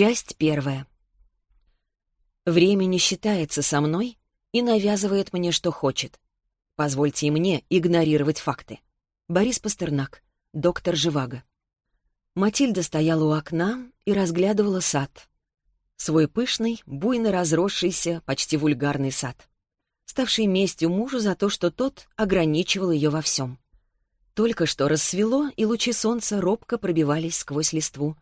Часть первая. Время не считается со мной и навязывает мне, что хочет. Позвольте и мне игнорировать факты. Борис Пастернак, доктор Живаго. Матильда стояла у окна и разглядывала сад. Свой пышный, буйно разросшийся, почти вульгарный сад. Ставший местью мужу за то, что тот ограничивал ее во всем. Только что рассвело, и лучи солнца робко пробивались сквозь листву,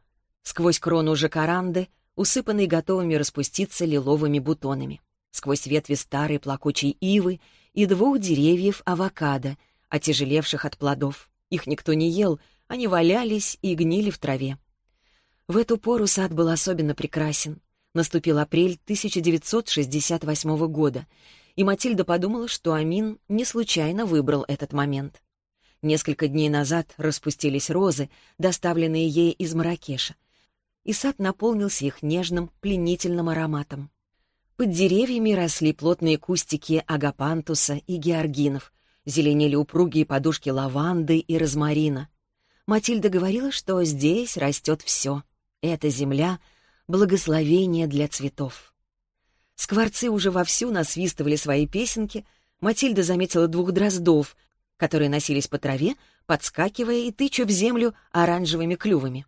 сквозь крону жакаранды, усыпанной готовыми распуститься лиловыми бутонами, сквозь ветви старой плакучей ивы и двух деревьев авокадо, отяжелевших от плодов. Их никто не ел, они валялись и гнили в траве. В эту пору сад был особенно прекрасен. Наступил апрель 1968 года, и Матильда подумала, что Амин не случайно выбрал этот момент. Несколько дней назад распустились розы, доставленные ей из Маракеша, и сад наполнился их нежным, пленительным ароматом. Под деревьями росли плотные кустики агапантуса и георгинов, зеленели упругие подушки лаванды и розмарина. Матильда говорила, что здесь растет все. Эта земля — благословение для цветов. Скворцы уже вовсю насвистывали свои песенки. Матильда заметила двух дроздов, которые носились по траве, подскакивая и тыча в землю оранжевыми клювами.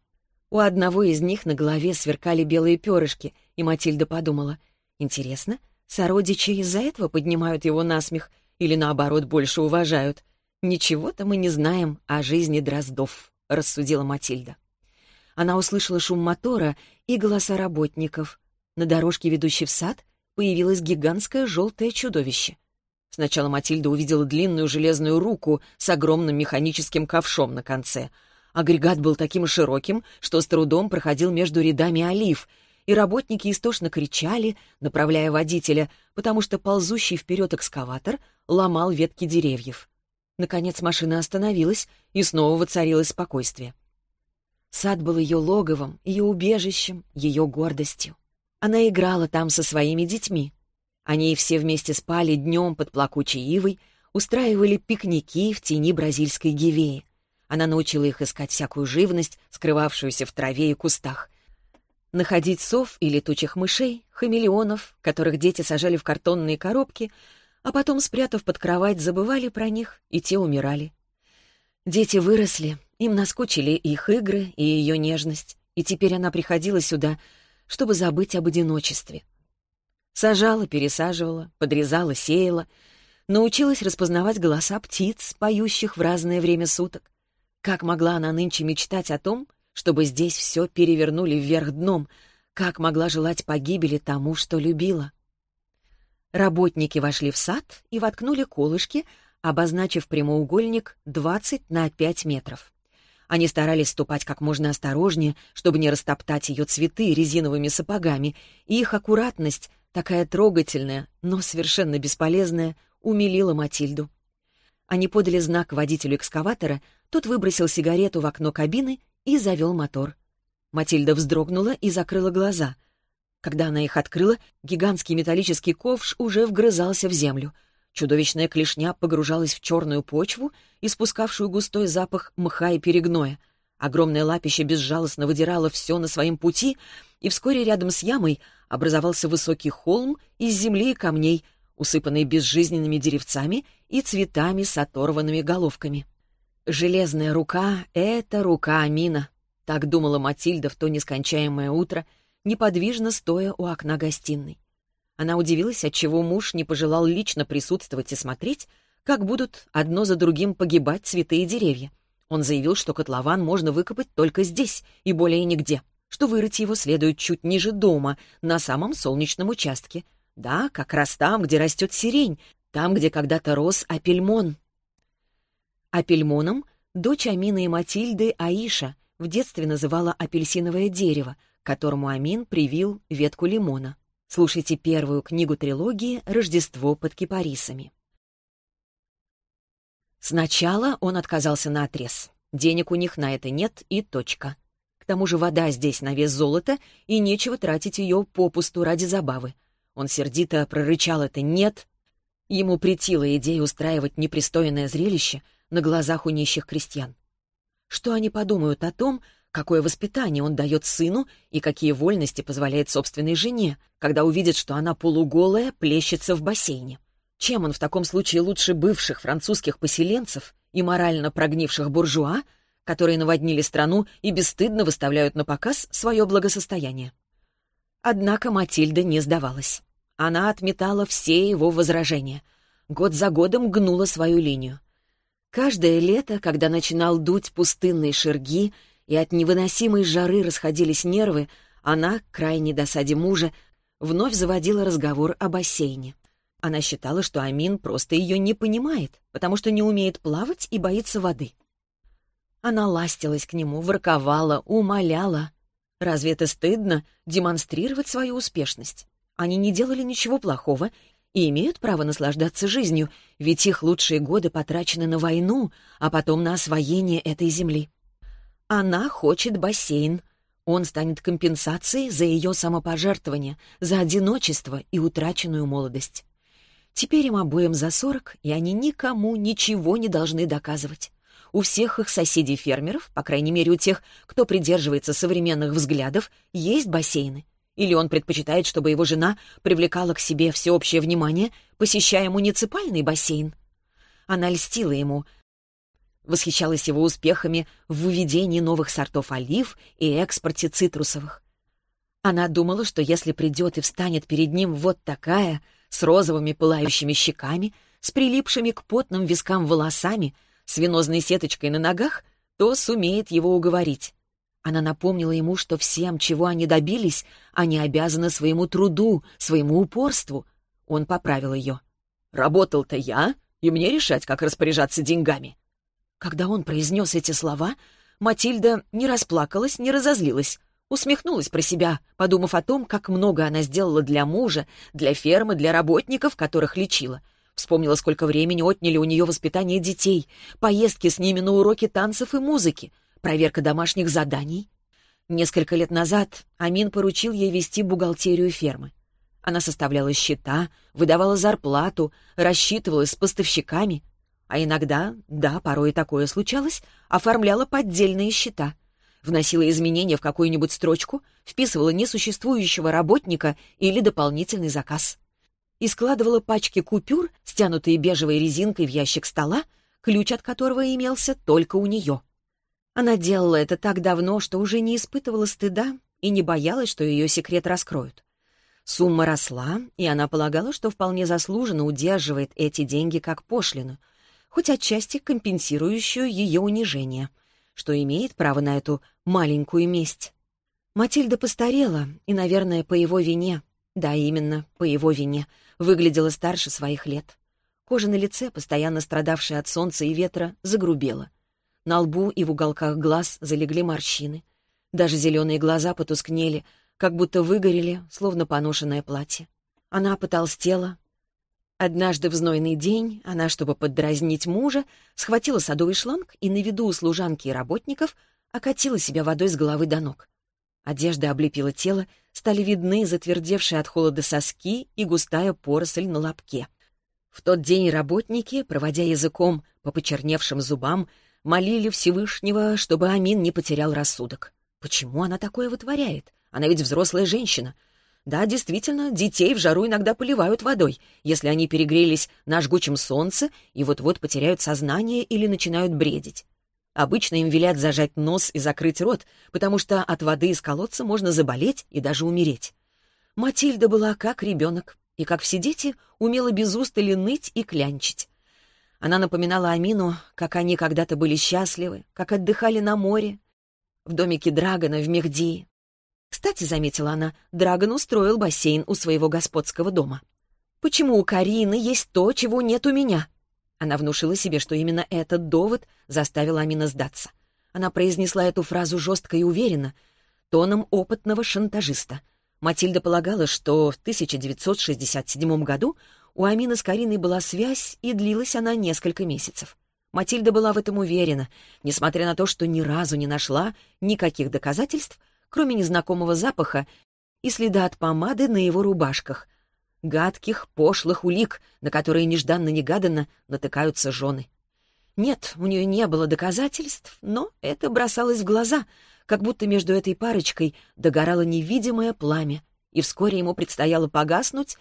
У одного из них на голове сверкали белые перышки, и Матильда подумала, интересно, сородичи из-за этого поднимают его на смех или, наоборот, больше уважают. «Ничего-то мы не знаем о жизни Дроздов», — рассудила Матильда. Она услышала шум мотора и голоса работников. На дорожке, ведущей в сад, появилось гигантское желтое чудовище. Сначала Матильда увидела длинную железную руку с огромным механическим ковшом на конце. Агрегат был таким широким, что с трудом проходил между рядами олив — и работники истошно кричали, направляя водителя, потому что ползущий вперед экскаватор ломал ветки деревьев. Наконец машина остановилась, и снова воцарилось спокойствие. Сад был ее логовом, ее убежищем, ее гордостью. Она играла там со своими детьми. Они все вместе спали днем под плакучей ивой, устраивали пикники в тени бразильской гивеи. Она научила их искать всякую живность, скрывавшуюся в траве и кустах, находить сов и летучих мышей, хамелеонов, которых дети сажали в картонные коробки, а потом, спрятав под кровать, забывали про них, и те умирали. Дети выросли, им наскучили их игры и ее нежность, и теперь она приходила сюда, чтобы забыть об одиночестве. Сажала, пересаживала, подрезала, сеяла, научилась распознавать голоса птиц, поющих в разное время суток. Как могла она нынче мечтать о том, чтобы здесь все перевернули вверх дном, как могла желать погибели тому, что любила. Работники вошли в сад и воткнули колышки, обозначив прямоугольник 20 на 5 метров. Они старались ступать как можно осторожнее, чтобы не растоптать ее цветы резиновыми сапогами, и их аккуратность, такая трогательная, но совершенно бесполезная, умилила Матильду. Они подали знак водителю экскаватора, тот выбросил сигарету в окно кабины и завел мотор. Матильда вздрогнула и закрыла глаза. Когда она их открыла, гигантский металлический ковш уже вгрызался в землю. Чудовищная клешня погружалась в черную почву, испускавшую густой запах мха и перегноя. Огромное лапище безжалостно выдирало все на своем пути, и вскоре рядом с ямой образовался высокий холм из земли и камней, усыпанный безжизненными деревцами и цветами с оторванными головками. Железная рука — это рука Амина. Так думала Матильда в то нескончаемое утро, неподвижно стоя у окна гостиной. Она удивилась, отчего муж не пожелал лично присутствовать и смотреть, как будут одно за другим погибать цветы и деревья. Он заявил, что котлован можно выкопать только здесь и более нигде, что вырыть его следует чуть ниже дома, на самом солнечном участке. Да, как раз там, где растет сирень, там, где когда-то рос апельмон, Апельмоном дочь Амины и Матильды Аиша в детстве называла апельсиновое дерево, которому Амин привил ветку лимона. Слушайте первую книгу трилогии «Рождество под кипарисами». Сначала он отказался на отрез. Денег у них на это нет и точка. К тому же вода здесь на вес золота, и нечего тратить ее попусту ради забавы. Он сердито прорычал это «нет». Ему претила идея устраивать непристойное зрелище — на глазах у нищих крестьян. Что они подумают о том, какое воспитание он дает сыну и какие вольности позволяет собственной жене, когда увидит, что она полуголая плещется в бассейне. Чем он в таком случае лучше бывших французских поселенцев и морально прогнивших буржуа, которые наводнили страну и бесстыдно выставляют на показ свое благосостояние? Однако Матильда не сдавалась. Она отметала все его возражения. Год за годом гнула свою линию. Каждое лето, когда начинал дуть пустынные шерги и от невыносимой жары расходились нервы, она, крайне досаде мужа, вновь заводила разговор о бассейне. Она считала, что Амин просто ее не понимает, потому что не умеет плавать и боится воды. Она ластилась к нему, ворковала, умоляла. Разве это стыдно — демонстрировать свою успешность? Они не делали ничего плохого и имеют право наслаждаться жизнью, ведь их лучшие годы потрачены на войну, а потом на освоение этой земли. Она хочет бассейн. Он станет компенсацией за ее самопожертвование, за одиночество и утраченную молодость. Теперь им обоим за сорок, и они никому ничего не должны доказывать. У всех их соседей-фермеров, по крайней мере у тех, кто придерживается современных взглядов, есть бассейны. Или он предпочитает, чтобы его жена привлекала к себе всеобщее внимание, посещая муниципальный бассейн. Она льстила ему, восхищалась его успехами в выведении новых сортов олив и экспорте цитрусовых. Она думала, что если придет и встанет перед ним вот такая, с розовыми пылающими щеками, с прилипшими к потным вискам волосами, с венозной сеточкой на ногах, то сумеет его уговорить. Она напомнила ему, что всем, чего они добились, они обязаны своему труду, своему упорству. Он поправил ее. «Работал-то я, и мне решать, как распоряжаться деньгами». Когда он произнес эти слова, Матильда не расплакалась, не разозлилась. Усмехнулась про себя, подумав о том, как много она сделала для мужа, для фермы, для работников, которых лечила. Вспомнила, сколько времени отняли у нее воспитание детей, поездки с ними на уроки танцев и музыки — проверка домашних заданий. Несколько лет назад Амин поручил ей вести бухгалтерию фермы. Она составляла счета, выдавала зарплату, рассчитывалась с поставщиками, а иногда, да, порой и такое случалось, оформляла поддельные счета, вносила изменения в какую-нибудь строчку, вписывала несуществующего работника или дополнительный заказ. И складывала пачки купюр, стянутые бежевой резинкой в ящик стола, ключ от которого имелся только у нее. Она делала это так давно, что уже не испытывала стыда и не боялась, что ее секрет раскроют. Сумма росла, и она полагала, что вполне заслуженно удерживает эти деньги как пошлину, хоть отчасти компенсирующую ее унижение, что имеет право на эту маленькую месть. Матильда постарела, и, наверное, по его вине, да, именно, по его вине, выглядела старше своих лет. Кожа на лице, постоянно страдавшая от солнца и ветра, загрубела. На лбу и в уголках глаз залегли морщины. Даже зеленые глаза потускнели, как будто выгорели, словно поношенное платье. Она потолстела. Однажды в знойный день она, чтобы поддразнить мужа, схватила садовый шланг и на виду у служанки и работников окатила себя водой с головы до ног. Одежда облепила тело, стали видны затвердевшие от холода соски и густая поросль на лобке. В тот день работники, проводя языком по почерневшим зубам, молили Всевышнего, чтобы Амин не потерял рассудок. Почему она такое вытворяет? Она ведь взрослая женщина. Да, действительно, детей в жару иногда поливают водой, если они перегрелись на жгучем солнце и вот-вот потеряют сознание или начинают бредить. Обычно им велят зажать нос и закрыть рот, потому что от воды из колодца можно заболеть и даже умереть. Матильда была как ребенок, и, как все дети, умела без устали ныть и клянчить. Она напоминала Амину, как они когда-то были счастливы, как отдыхали на море, в домике Драгона в Мехдии. Кстати, заметила она, Драгон устроил бассейн у своего господского дома. «Почему у Карины есть то, чего нет у меня?» Она внушила себе, что именно этот довод заставил Амина сдаться. Она произнесла эту фразу жестко и уверенно, тоном опытного шантажиста. Матильда полагала, что в 1967 году у Амины с Кариной была связь, и длилась она несколько месяцев. Матильда была в этом уверена, несмотря на то, что ни разу не нашла никаких доказательств, кроме незнакомого запаха и следа от помады на его рубашках. Гадких, пошлых улик, на которые нежданно-негаданно натыкаются жены. Нет, у нее не было доказательств, но это бросалось в глаза, как будто между этой парочкой догорало невидимое пламя, и вскоре ему предстояло погаснуть,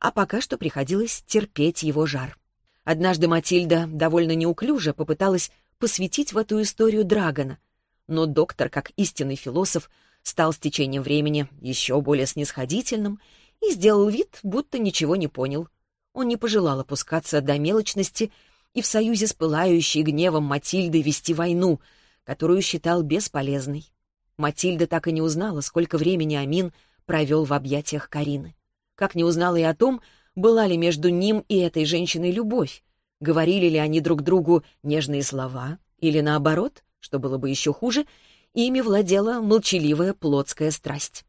а пока что приходилось терпеть его жар. Однажды Матильда довольно неуклюже попыталась посвятить в эту историю Драгона, но доктор, как истинный философ, стал с течением времени еще более снисходительным и сделал вид, будто ничего не понял. Он не пожелал опускаться до мелочности и в союзе с пылающей гневом Матильдой вести войну, которую считал бесполезной. Матильда так и не узнала, сколько времени Амин провел в объятиях Карины. Как не узнала и о том, была ли между ним и этой женщиной любовь, говорили ли они друг другу нежные слова, или наоборот, что было бы еще хуже, ими владела молчаливая плотская страсть.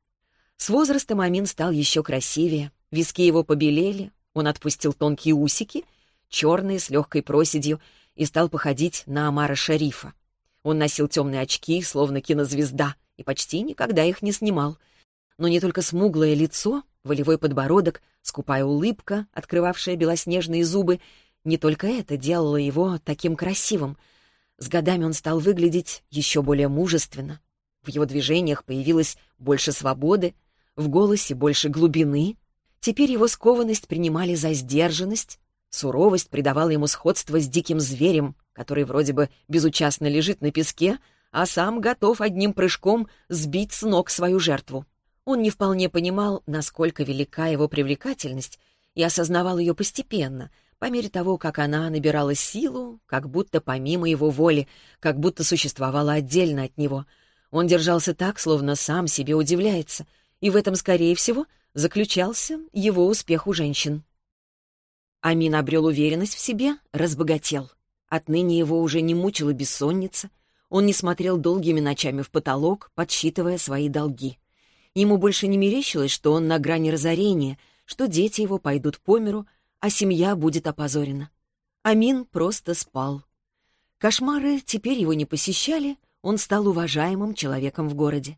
С возрастом Амин стал еще красивее, виски его побелели, он отпустил тонкие усики, черные с легкой проседью, и стал походить на Амара Шарифа. Он носил темные очки, словно кинозвезда, и почти никогда их не снимал. Но не только смуглое лицо, волевой подбородок, скупая улыбка, открывавшая белоснежные зубы, не только это делало его таким красивым. С годами он стал выглядеть еще более мужественно. В его движениях появилось больше свободы, в голосе больше глубины. Теперь его скованность принимали за сдержанность, суровость придавала ему сходство с диким зверем, который вроде бы безучастно лежит на песке, а сам готов одним прыжком сбить с ног свою жертву. Он не вполне понимал, насколько велика его привлекательность, и осознавал ее постепенно, по мере того, как она набирала силу, как будто помимо его воли, как будто существовала отдельно от него. Он держался так, словно сам себе удивляется, и в этом, скорее всего, заключался его успех у женщин. Амин обрел уверенность в себе, разбогател. Отныне его уже не мучила бессонница, он не смотрел долгими ночами в потолок, подсчитывая свои долги. Ему больше не мерещилось, что он на грани разорения, что дети его пойдут по миру, а семья будет опозорена. Амин просто спал. Кошмары теперь его не посещали, он стал уважаемым человеком в городе.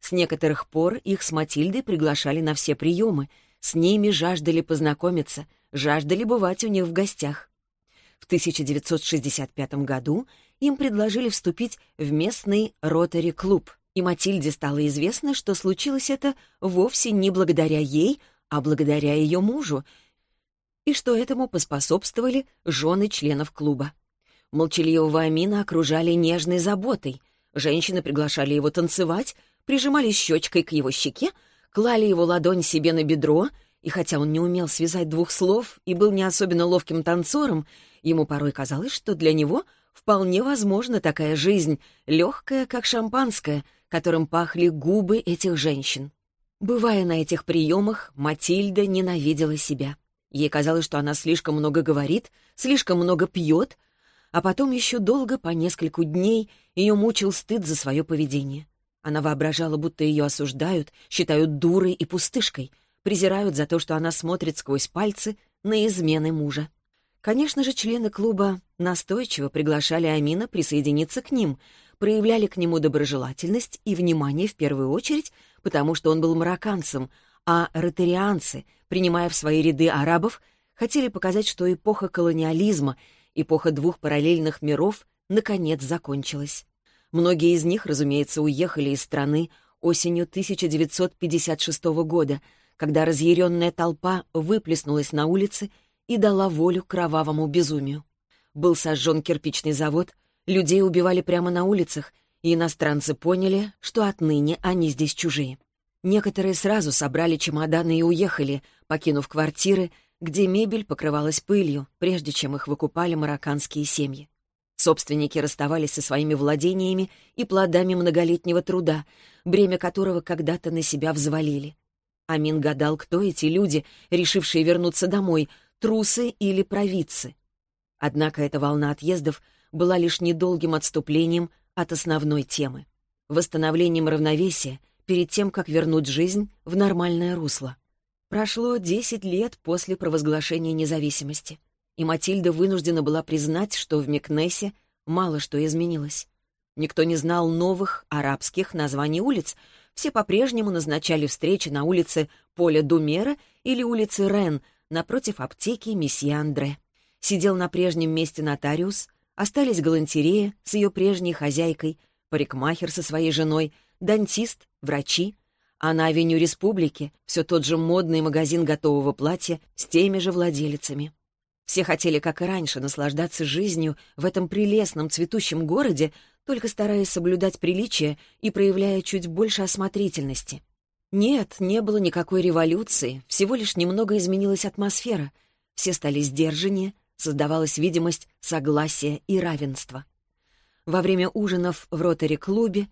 С некоторых пор их с Матильдой приглашали на все приемы, с ними жаждали познакомиться, жаждали бывать у них в гостях. В 1965 году им предложили вступить в местный ротари-клуб, и Матильде стало известно, что случилось это вовсе не благодаря ей, а благодаря ее мужу, и что этому поспособствовали жены членов клуба. Молчаливого Амина окружали нежной заботой. Женщины приглашали его танцевать, прижимали щечкой к его щеке, клали его ладонь себе на бедро, и хотя он не умел связать двух слов и был не особенно ловким танцором, ему порой казалось, что для него — Вполне возможно такая жизнь, легкая, как шампанское, которым пахли губы этих женщин. Бывая на этих приемах, Матильда ненавидела себя. Ей казалось, что она слишком много говорит, слишком много пьет, а потом еще долго, по нескольку дней, ее мучил стыд за свое поведение. Она воображала, будто ее осуждают, считают дурой и пустышкой, презирают за то, что она смотрит сквозь пальцы на измены мужа. Конечно же, члены клуба настойчиво приглашали Амина присоединиться к ним, проявляли к нему доброжелательность и внимание в первую очередь, потому что он был марокканцем, а ротарианцы, принимая в свои ряды арабов, хотели показать, что эпоха колониализма, эпоха двух параллельных миров, наконец закончилась. Многие из них, разумеется, уехали из страны осенью 1956 года, когда разъяренная толпа выплеснулась на улицы и дала волю кровавому безумию. Был сожжен кирпичный завод, людей убивали прямо на улицах, и иностранцы поняли, что отныне они здесь чужие. Некоторые сразу собрали чемоданы и уехали, покинув квартиры, где мебель покрывалась пылью, прежде чем их выкупали марокканские семьи. Собственники расставались со своими владениями и плодами многолетнего труда, бремя которого когда-то на себя взвалили. Амин гадал, кто эти люди, решившие вернуться домой, трусы или провидцы. Однако эта волна отъездов была лишь недолгим отступлением от основной темы — восстановлением равновесия перед тем, как вернуть жизнь в нормальное русло. Прошло 10 лет после провозглашения независимости, и Матильда вынуждена была признать, что в Мекнесе мало что изменилось. Никто не знал новых арабских названий улиц, все по-прежнему назначали встречи на улице Поля Думера или улице Рен, напротив аптеки месье Андре. Сидел на прежнем месте нотариус, остались галантерея с ее прежней хозяйкой, парикмахер со своей женой, дантист, врачи, а на авеню Республики все тот же модный магазин готового платья с теми же владелицами. Все хотели, как и раньше, наслаждаться жизнью в этом прелестном цветущем городе, только стараясь соблюдать приличия и проявляя чуть больше осмотрительности. Нет, не было никакой революции, всего лишь немного изменилась атмосфера. Все стали сдержаннее, создавалась видимость согласия и равенства. Во время ужинов в роторе-клубе,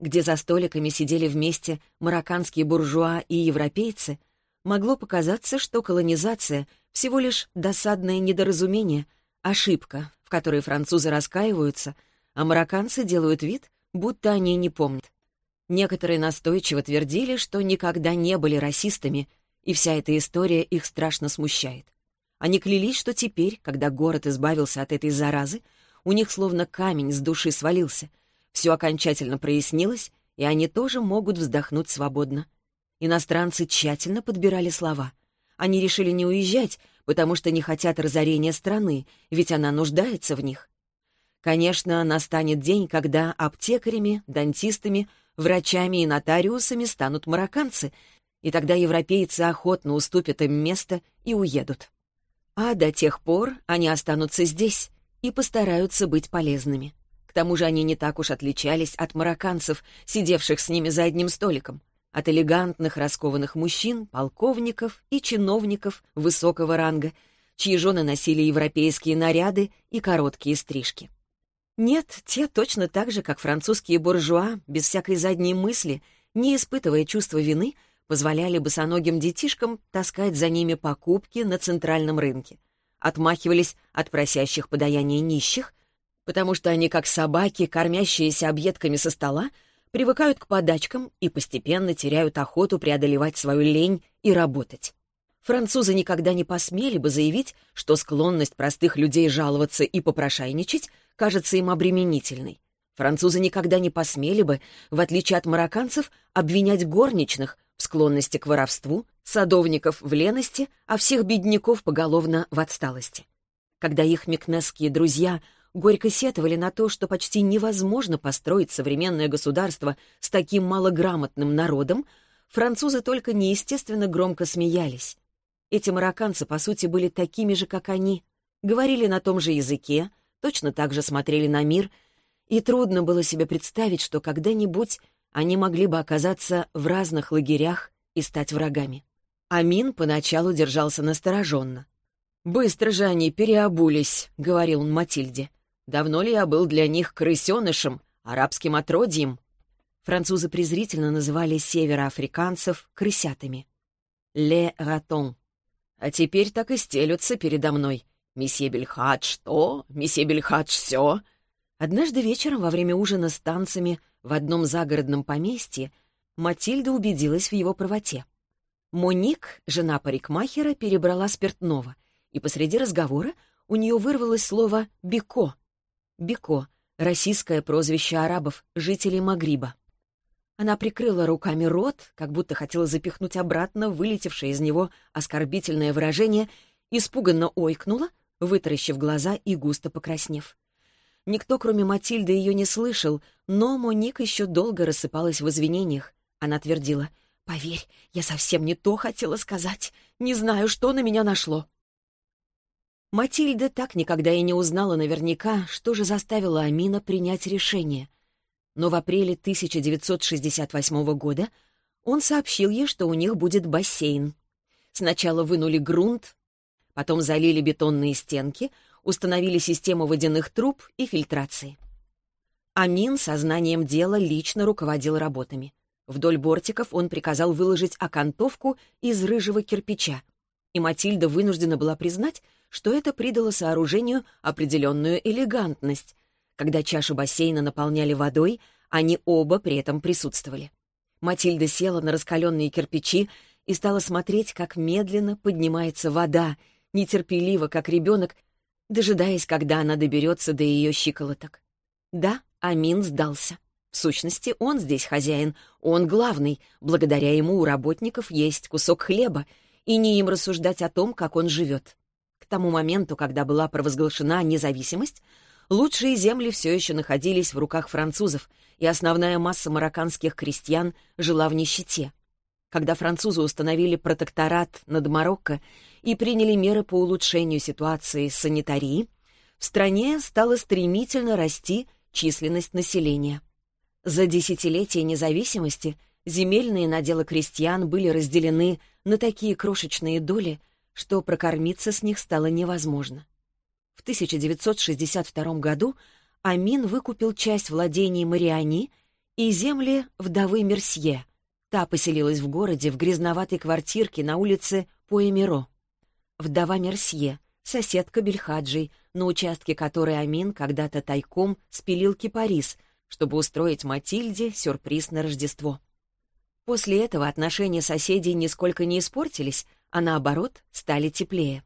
где за столиками сидели вместе марокканские буржуа и европейцы, могло показаться, что колонизация — всего лишь досадное недоразумение, ошибка, в которой французы раскаиваются, а марокканцы делают вид, будто они не помнят. Некоторые настойчиво твердили, что никогда не были расистами, и вся эта история их страшно смущает. Они клялись, что теперь, когда город избавился от этой заразы, у них словно камень с души свалился. Все окончательно прояснилось, и они тоже могут вздохнуть свободно. Иностранцы тщательно подбирали слова. Они решили не уезжать, потому что не хотят разорения страны, ведь она нуждается в них. Конечно, настанет день, когда аптекарями, дантистами, врачами и нотариусами станут марокканцы, и тогда европейцы охотно уступят им место и уедут. А до тех пор они останутся здесь и постараются быть полезными. К тому же они не так уж отличались от марокканцев, сидевших с ними за одним столиком от элегантных раскованных мужчин, полковников и чиновников высокого ранга, чьи жены носили европейские наряды и короткие стрижки. Нет, те точно так же, как французские буржуа, без всякой задней мысли, не испытывая чувства вины, позволяли босоногим детишкам таскать за ними покупки на центральном рынке. Отмахивались от просящих подаяния нищих, потому что они, как собаки, кормящиеся объедками со стола, привыкают к подачкам и постепенно теряют охоту преодолевать свою лень и работать. Французы никогда не посмели бы заявить, что склонность простых людей жаловаться и попрошайничать кажется им обременительной. Французы никогда не посмели бы, в отличие от марокканцев, обвинять горничных в склонности к воровству, садовников в лености, а всех бедняков поголовно в отсталости. Когда их мекнесские друзья горько сетовали на то, что почти невозможно построить современное государство с таким малограмотным народом, французы только неестественно громко смеялись. Эти марокканцы, по сути, были такими же, как они, говорили на том же языке, точно так же смотрели на мир, и трудно было себе представить, что когда-нибудь они могли бы оказаться в разных лагерях и стать врагами. Амин поначалу держался настороженно. «Быстро же они переобулись», — говорил он Матильде. Давно ли я был для них крысенышем, арабским отродьем? Французы презрительно называли североафриканцев крысятами. «Ле ратон». А теперь так и стелются передо мной. «Месье Бельхадж что? Месье Бельхадж все?» Однажды вечером во время ужина с танцами в одном загородном поместье Матильда убедилась в его правоте. Моник, жена парикмахера, перебрала спиртного, и посреди разговора у нее вырвалось слово «бико», Бико — российское прозвище арабов, жителей Магриба. Она прикрыла руками рот, как будто хотела запихнуть обратно вылетевшее из него оскорбительное выражение, испуганно ойкнула, вытаращив глаза и густо покраснев. Никто, кроме Матильды, ее не слышал, но Моник еще долго рассыпалась в извинениях. Она твердила, «Поверь, я совсем не то хотела сказать. Не знаю, что на меня нашло». Матильда так никогда и не узнала наверняка, что же заставило Амина принять решение. Но в апреле 1968 года он сообщил ей, что у них будет бассейн. Сначала вынули грунт, потом залили бетонные стенки, установили систему водяных труб и фильтрации. Амин сознанием дела лично руководил работами. Вдоль бортиков он приказал выложить окантовку из рыжего кирпича, и Матильда вынуждена была признать, что это придало сооружению определенную элегантность. Когда чашу бассейна наполняли водой, они оба при этом присутствовали. Матильда села на раскаленные кирпичи и стала смотреть, как медленно поднимается вода, нетерпеливо, как ребенок, дожидаясь, когда она доберется до ее щиколоток. Да, Амин сдался. В сущности, он здесь хозяин, он главный, благодаря ему у работников есть кусок хлеба, и не им рассуждать о том, как он живет тому моменту, когда была провозглашена независимость, Лучшие земли все еще находились в руках французов, и основная масса марокканских крестьян жила в нищете. Когда французы установили протекторат над Марокко и приняли меры по улучшению ситуации санитарии, в стране стала стремительно расти численность населения. За десятилетия независимости земельные наделы крестьян были разделены на такие крошечные доли, что прокормиться с них стало невозможно. В 1962 году Амин выкупил часть владений Мариани и земли вдовы Мерсье. Та поселилась в городе в грязноватой квартирке на улице Поэмиро. Вдова Мерсье, соседка Бельхаджей, на участке которой Амин когда-то тайком спилил кипарис, чтобы устроить Матильде сюрприз на Рождество. После этого отношения соседей нисколько не испортились, а наоборот, стали теплее.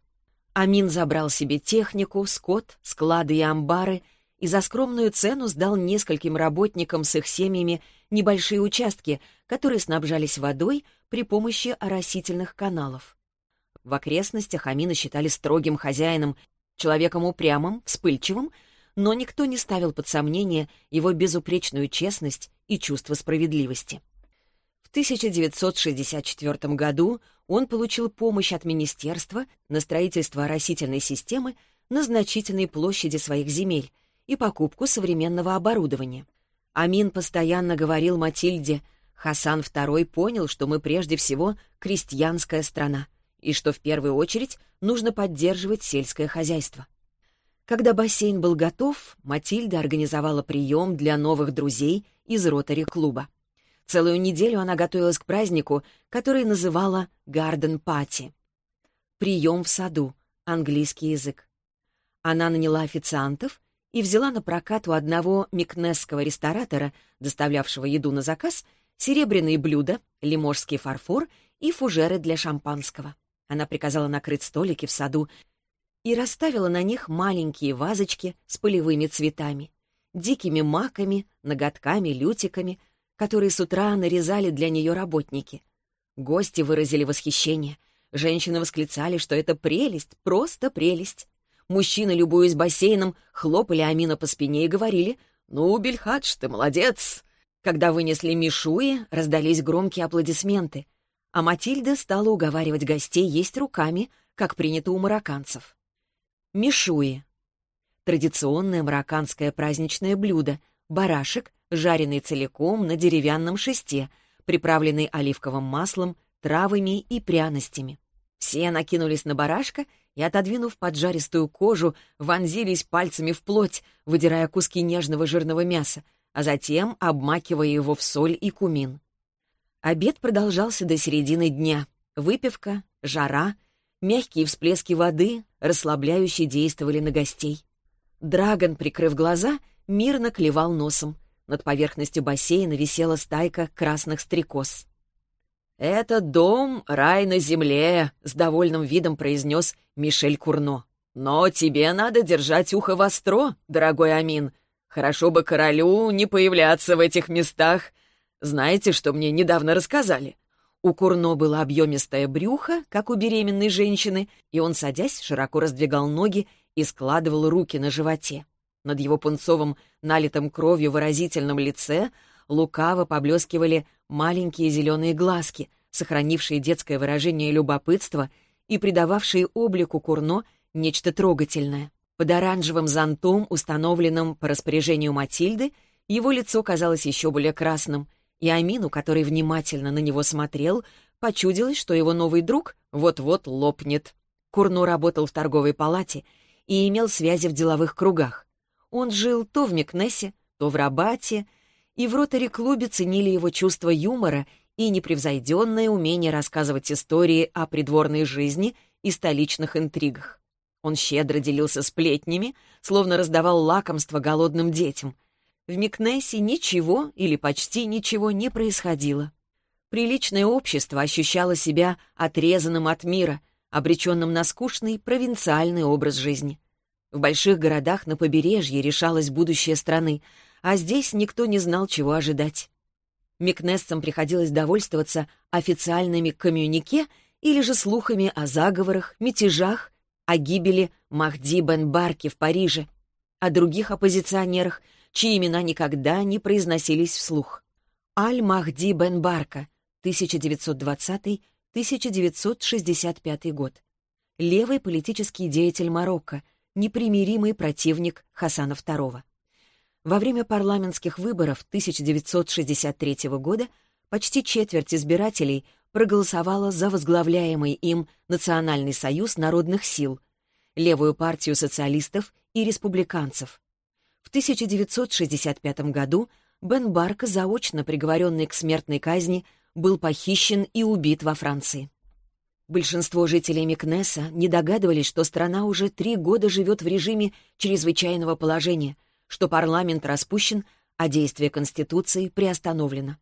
Амин забрал себе технику, скот, склады и амбары и за скромную цену сдал нескольким работникам с их семьями небольшие участки, которые снабжались водой при помощи оросительных каналов. В окрестностях Амина считали строгим хозяином, человеком упрямым, вспыльчивым, но никто не ставил под сомнение его безупречную честность и чувство справедливости. В 1964 году он получил помощь от министерства на строительство оросительной системы на значительной площади своих земель и покупку современного оборудования. Амин постоянно говорил Матильде, Хасан II понял, что мы прежде всего крестьянская страна, и что в первую очередь нужно поддерживать сельское хозяйство. Когда бассейн был готов, Матильда организовала прием для новых друзей из ротари-клуба. Целую неделю она готовилась к празднику, который называла «Гарден Пати». Прием в саду, английский язык. Она наняла официантов и взяла на прокат у одного микнесского ресторатора, доставлявшего еду на заказ, серебряные блюда, лиможский фарфор и фужеры для шампанского. Она приказала накрыть столики в саду и расставила на них маленькие вазочки с полевыми цветами, дикими маками, ноготками, лютиками — которые с утра нарезали для нее работники. Гости выразили восхищение. Женщины восклицали, что это прелесть, просто прелесть. Мужчины, любуясь бассейном, хлопали Амина по спине и говорили «Ну, Бельхадж, ты молодец!» Когда вынесли мишуи, раздались громкие аплодисменты, а Матильда стала уговаривать гостей есть руками, как принято у марокканцев. Мишуи — традиционное марокканское праздничное блюдо, барашек, жареный целиком на деревянном шесте, приправленный оливковым маслом, травами и пряностями. Все накинулись на барашка и, отодвинув поджаристую кожу, вонзились пальцами в плоть, выдирая куски нежного жирного мяса, а затем обмакивая его в соль и кумин. Обед продолжался до середины дня. Выпивка, жара, мягкие всплески воды расслабляюще действовали на гостей. Драгон, прикрыв глаза, мирно клевал носом. Над поверхностью бассейна висела стайка красных стрекоз. «Этот дом — рай на земле», — с довольным видом произнес Мишель Курно. «Но тебе надо держать ухо востро, дорогой Амин. Хорошо бы королю не появляться в этих местах. Знаете, что мне недавно рассказали?» У Курно было объемистое брюхо, как у беременной женщины, и он, садясь, широко раздвигал ноги и складывал руки на животе. Над его пунцовым, налитым кровью выразительном лице лукаво поблескивали маленькие зеленые глазки, сохранившие детское выражение любопытства и придававшие облику Курно нечто трогательное. Под оранжевым зонтом, установленным по распоряжению Матильды, его лицо казалось еще более красным, и Амину, который внимательно на него смотрел, почудилось, что его новый друг вот-вот лопнет. Курно работал в торговой палате и имел связи в деловых кругах. Он жил то в Микнесе, то в Рабате, и в ротари-клубе ценили его чувство юмора и непревзойденное умение рассказывать истории о придворной жизни и столичных интригах. Он щедро делился сплетнями, словно раздавал лакомство голодным детям. В Микнесе ничего или почти ничего не происходило. Приличное общество ощущало себя отрезанным от мира, обреченным на скучный провинциальный образ жизни. В больших городах на побережье решалось будущее страны, а здесь никто не знал, чего ожидать. Микнессам приходилось довольствоваться официальными коммюнике или же слухами о заговорах, мятежах, о гибели Махди Бен Барки в Париже. о других оппозиционерах, чьи имена никогда не произносились вслух. Аль-Махди бен Барка, 1920-1965 год. Левый политический деятель Марокко, непримиримый противник Хасана II. Во время парламентских выборов 1963 года почти четверть избирателей проголосовала за возглавляемый им Национальный союз народных сил, левую партию социалистов и республиканцев. В 1965 году Бен Барка, заочно приговоренный к смертной казни, был похищен и убит во Франции. Большинство жителей Микнеса не догадывались, что страна уже три года живет в режиме чрезвычайного положения, что парламент распущен, а действие Конституции приостановлено.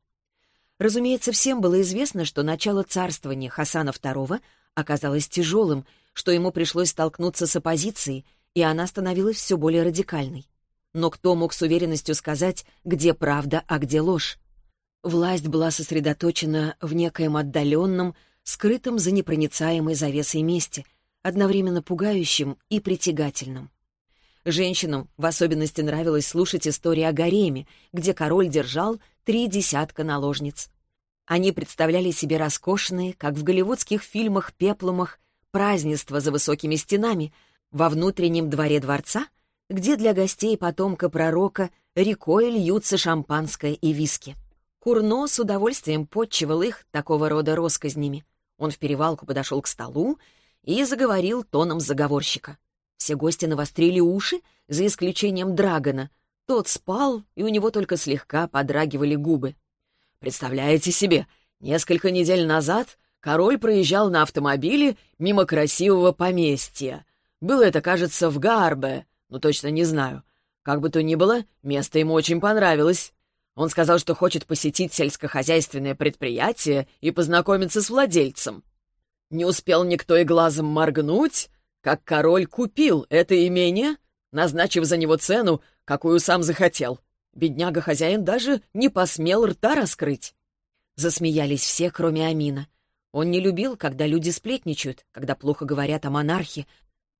Разумеется, всем было известно, что начало царствования Хасана II оказалось тяжелым, что ему пришлось столкнуться с оппозицией, и она становилась все более радикальной. Но кто мог с уверенностью сказать, где правда, а где ложь? Власть была сосредоточена в некоем отдаленном, скрытом за непроницаемой завесой месте, одновременно пугающим и притягательным. Женщинам в особенности нравилось слушать истории о гареме, где король держал три десятка наложниц. Они представляли себе роскошные, как в голливудских фильмах-пеплумах, празднества за высокими стенами, во внутреннем дворе дворца, где для гостей потомка пророка рекой льются шампанское и виски. Курно с удовольствием подчивал их такого рода росказнями. Он в перевалку подошел к столу и заговорил тоном заговорщика. Все гости навострили уши, за исключением Драгона. Тот спал, и у него только слегка подрагивали губы. Представляете себе, несколько недель назад король проезжал на автомобиле мимо красивого поместья. Было это, кажется, в Гарбе, но точно не знаю. Как бы то ни было, место ему очень понравилось. Он сказал, что хочет посетить сельскохозяйственное предприятие и познакомиться с владельцем. Не успел никто и глазом моргнуть, как король купил это имение, назначив за него цену, какую сам захотел. Бедняга-хозяин даже не посмел рта раскрыть. Засмеялись все, кроме Амина. Он не любил, когда люди сплетничают, когда плохо говорят о монархе,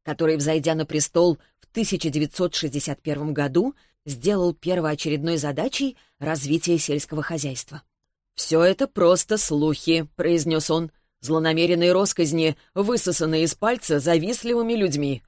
который, взойдя на престол в 1961 году, сделал первоочередной задачей развитие сельского хозяйства. «Все это просто слухи», — произнес он, злонамеренные росказни, высосанные из пальца завистливыми людьми.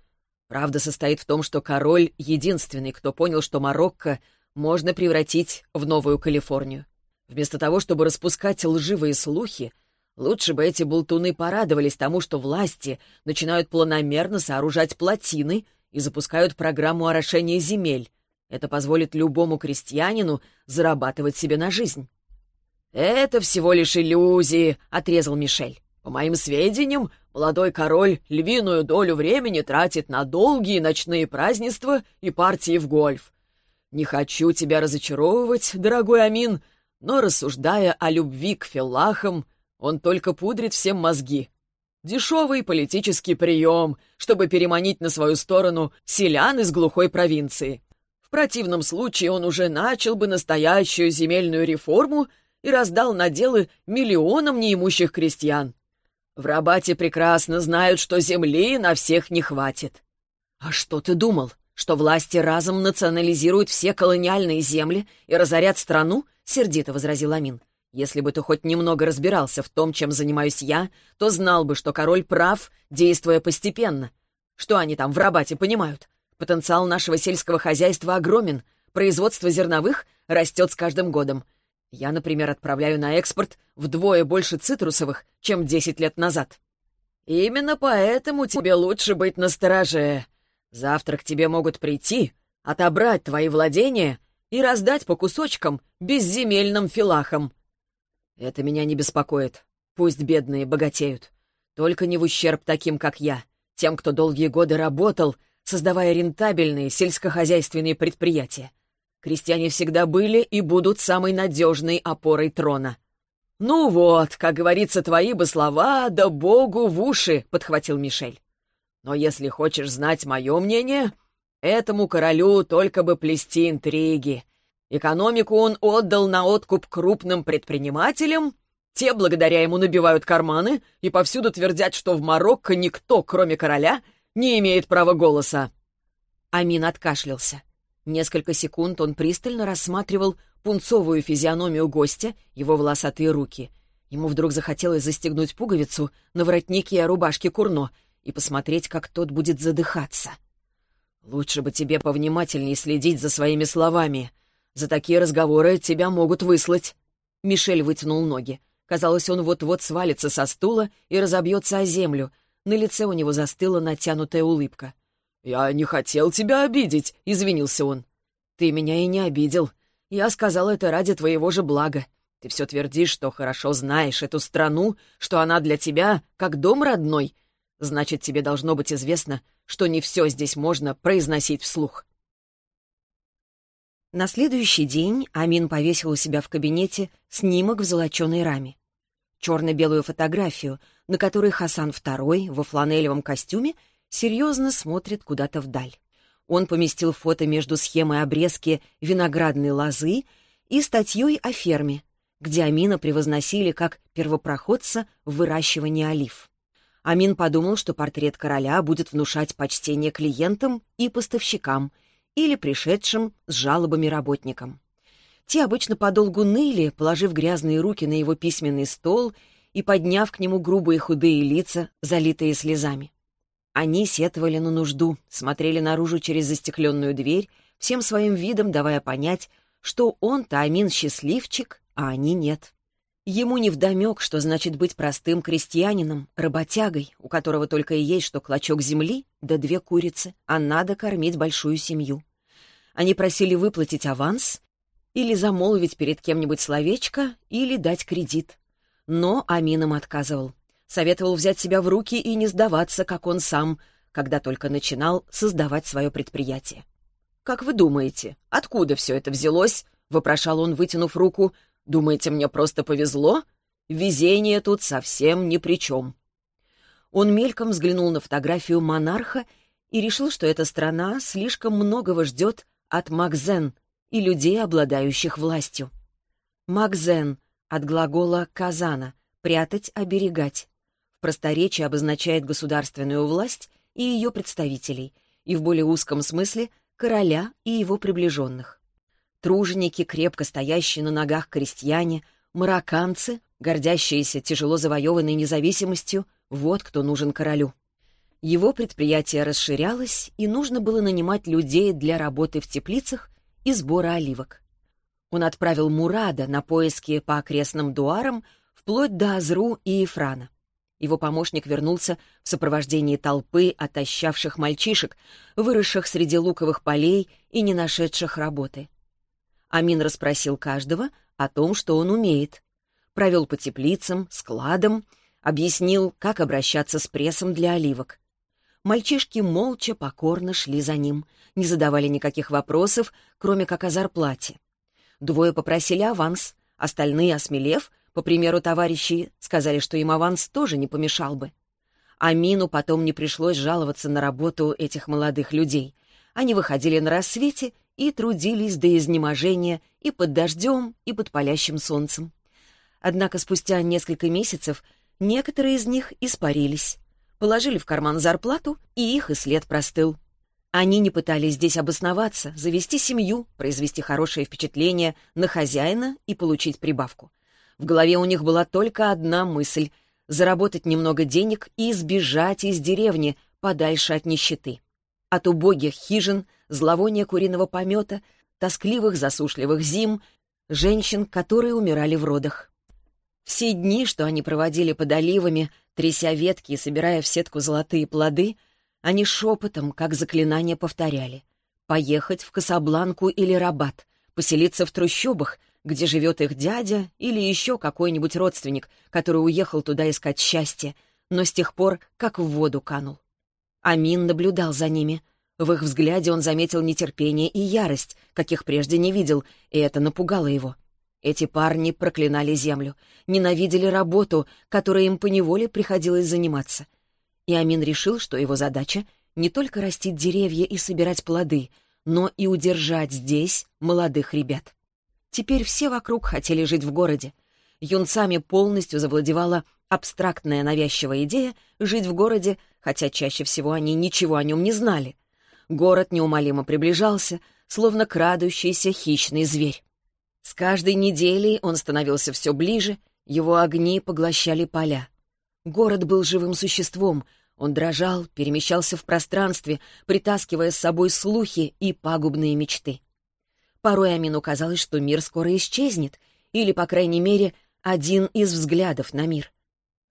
Правда состоит в том, что король — единственный, кто понял, что Марокко можно превратить в Новую Калифорнию. Вместо того, чтобы распускать лживые слухи, лучше бы эти болтуны порадовались тому, что власти начинают планомерно сооружать плотины и запускают программу орошения земель. Это позволит любому крестьянину зарабатывать себе на жизнь. «Это всего лишь иллюзии», — отрезал Мишель. По моим сведениям, молодой король львиную долю времени тратит на долгие ночные празднества и партии в гольф. Не хочу тебя разочаровывать, дорогой Амин, но, рассуждая о любви к филлахам, он только пудрит всем мозги. Дешевый политический прием, чтобы переманить на свою сторону селян из глухой провинции. Противном случае он уже начал бы настоящую земельную реформу и раздал наделы миллионам неимущих крестьян. В Рабате прекрасно знают, что земли на всех не хватит. А что ты думал, что власти разом национализируют все колониальные земли и разорят страну? Сердито возразил Амин. Если бы ты хоть немного разбирался в том, чем занимаюсь я, то знал бы, что король прав, действуя постепенно. Что они там в Рабате понимают? Потенциал нашего сельского хозяйства огромен. Производство зерновых растет с каждым годом. Я, например, отправляю на экспорт вдвое больше цитрусовых, чем 10 лет назад. Именно поэтому тебе лучше быть настороже. Завтра к тебе могут прийти, отобрать твои владения и раздать по кусочкам безземельным филахам. Это меня не беспокоит. Пусть бедные богатеют. Только не в ущерб таким, как я, тем, кто долгие годы работал, создавая рентабельные сельскохозяйственные предприятия. Крестьяне всегда были и будут самой надежной опорой трона. «Ну вот, как говорится, твои бы слова, да богу в уши», — подхватил Мишель. «Но если хочешь знать мое мнение, этому королю только бы плести интриги. Экономику он отдал на откуп крупным предпринимателям, те благодаря ему набивают карманы и повсюду твердят, что в Марокко никто, кроме короля, не имеет права голоса. Амин откашлялся. Несколько секунд он пристально рассматривал пунцовую физиономию гостя, его волосатые руки. Ему вдруг захотелось застегнуть пуговицу на воротнике и рубашке Курно и посмотреть, как тот будет задыхаться. «Лучше бы тебе повнимательнее следить за своими словами. За такие разговоры тебя могут выслать». Мишель вытянул ноги. Казалось, он вот-вот свалится со стула и разобьется о землю. На лице у него застыла натянутая улыбка. «Я не хотел тебя обидеть», — извинился он. «Ты меня и не обидел. Я сказал это ради твоего же блага. Ты все твердишь, что хорошо знаешь эту страну, что она для тебя как дом родной. Значит, тебе должно быть известно, что не все здесь можно произносить вслух». На следующий день Амин повесил у себя в кабинете снимок в золоченой раме. Черно-белую фотографию, на которой Хасан II во фланелевом костюме серьезно смотрит куда-то вдаль. Он поместил фото между схемой обрезки виноградной лозы и статьей о ферме, где Амина превозносили как первопроходца в выращивании олив. Амин подумал, что портрет короля будет внушать почтение клиентам и поставщикам — или пришедшим с жалобами работникам. Те обычно подолгу ныли, положив грязные руки на его письменный стол и подняв к нему грубые худые лица, залитые слезами. Они сетовали на нужду, смотрели наружу через застекленную дверь, всем своим видом давая понять, что он-то Амин счастливчик, а они нет. Ему невдомек, что значит быть простым крестьянином, работягой, у которого только и есть что клочок земли да две курицы, а надо кормить большую семью. Они просили выплатить аванс или замолвить перед кем-нибудь словечко, или дать кредит. Но Амин им отказывал. Советовал взять себя в руки и не сдаваться, как он сам, когда только начинал создавать свое предприятие. «Как вы думаете, откуда все это взялось?» — вопрошал он, вытянув руку — Думаете, мне просто повезло? Везение тут совсем ни при чем». Он мельком взглянул на фотографию монарха и решил, что эта страна слишком многого ждет от Макзен и людей, обладающих властью. Макзен от глагола «казана» — «прятать, оберегать». В просторечии обозначает государственную власть и ее представителей, и в более узком смысле — короля и его приближенных труженики, крепко стоящие на ногах крестьяне, марокканцы, гордящиеся тяжело завоеванной независимостью, вот кто нужен королю. Его предприятие расширялось, и нужно было нанимать людей для работы в теплицах и сбора оливок. Он отправил Мурада на поиски по окрестным дуарам вплоть до Азру и Ефрана. Его помощник вернулся в сопровождении толпы отощавших мальчишек, выросших среди луковых полей и не нашедших работы. Амин расспросил каждого о том, что он умеет. Провел по теплицам, складам, объяснил, как обращаться с прессом для оливок. Мальчишки молча, покорно шли за ним, не задавали никаких вопросов, кроме как о зарплате. Двое попросили аванс, остальные, осмелев, по примеру товарищей, сказали, что им аванс тоже не помешал бы. Амину потом не пришлось жаловаться на работу этих молодых людей. Они выходили на рассвете и трудились до изнеможения и под дождем, и под палящим солнцем. Однако спустя несколько месяцев некоторые из них испарились, положили в карман зарплату, и их и след простыл. Они не пытались здесь обосноваться, завести семью, произвести хорошее впечатление на хозяина и получить прибавку. В голове у них была только одна мысль — заработать немного денег и сбежать из деревни подальше от нищеты. От убогих хижин, зловония куриного помета, тоскливых засушливых зим, женщин, которые умирали в родах. Все дни, что они проводили под оливами, тряся ветки и собирая в сетку золотые плоды, они шепотом, как заклинание, повторяли. Поехать в Касабланку или Рабат, поселиться в трущобах, где живет их дядя или еще какой-нибудь родственник, который уехал туда искать счастье, но с тех пор как в воду канул. Амин наблюдал за ними — в их взгляде он заметил нетерпение и ярость, каких прежде не видел, и это напугало его. Эти парни проклинали землю, ненавидели работу, которой им поневоле приходилось заниматься. И Амин решил, что его задача — не только растить деревья и собирать плоды, но и удержать здесь молодых ребят. Теперь все вокруг хотели жить в городе. Юнцами полностью завладевала абстрактная навязчивая идея жить в городе, хотя чаще всего они ничего о нем не знали — город неумолимо приближался, словно крадущийся хищный зверь. С каждой неделей он становился все ближе, его огни поглощали поля. Город был живым существом, он дрожал, перемещался в пространстве, притаскивая с собой слухи и пагубные мечты. Порой Амину казалось, что мир скоро исчезнет, или, по крайней мере, один из взглядов на мир.